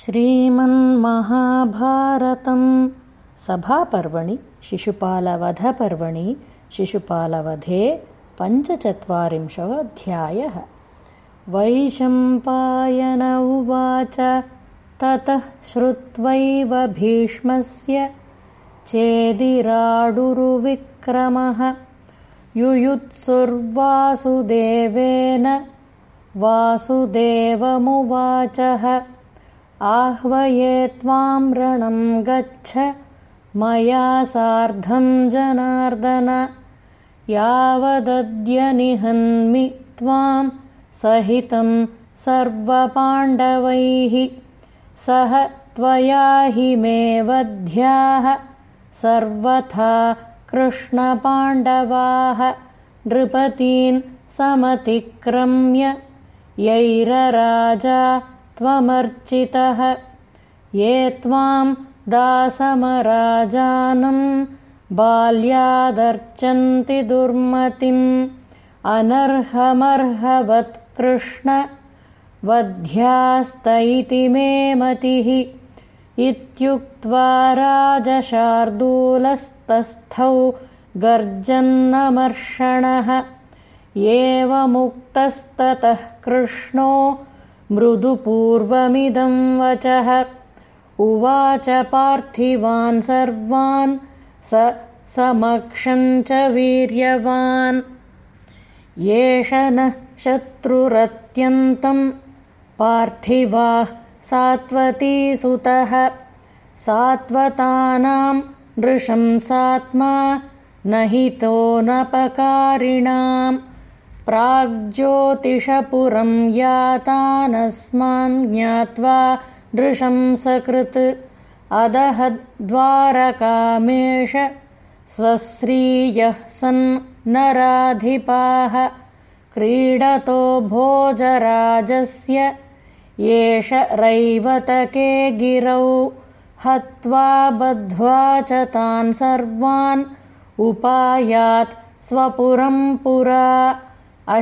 श्रीमन्महाभारतं सभापर्वणि शिशुपालवधपर्वणि शिशुपालवधे पञ्चचत्वारिंशोऽध्यायः वैशम्पायन उवाच ततः श्रुत्वैव भीष्मस्य चेदिराडुरुविक्रमः। युयुत्सुर्वासुदेवेन वासुदेवमुवाचः आह्वये त्वां रणं गच्छ मया सार्धं जनार्दन। यावदद्य निहन्मि त्वां सहितं सर्वपाण्डवैः सह त्वया हि मे वध्याः सर्वथा कृष्णपाण्डवाः नृपतीन् समतिक्रम्य यैरराजा त्वमर्चितः। ये त्वां दासमराजानं बाल्यादर्चन्ति दुर्मतिम् अनर्हमर्हवत्कृष्ण वध्यास्त इति मे मतिः। इत्युक्त्वा राजशार्दूलस्तस्थौ गर्जन्नमर्षणः। एवमुक्तस्ततः कृष्णो मृदुपूर्वमिदं वचः। उवाच पार्थिवान् सर्वान् स समक्षं च वीर्यवान्। एष नः शत्रुरत्यन्तं पार्थिवाः सात्वतीसुतः सात्वतानां नृशंसात्मा न हितो नपकारिणाम् प्राग्ज्योतिषपुरं यातानस्मान् ज्ञात्वा नृशंसकृत् अदहद्वारकामेष स्वश्रीयः सन् नराधिपाः। क्रीडतो भोजराजस्य एष रैवतके गिरौ। हत्वा बद्ध्वा च तान् सर्वान् उपायात् स्वपुरं पुरा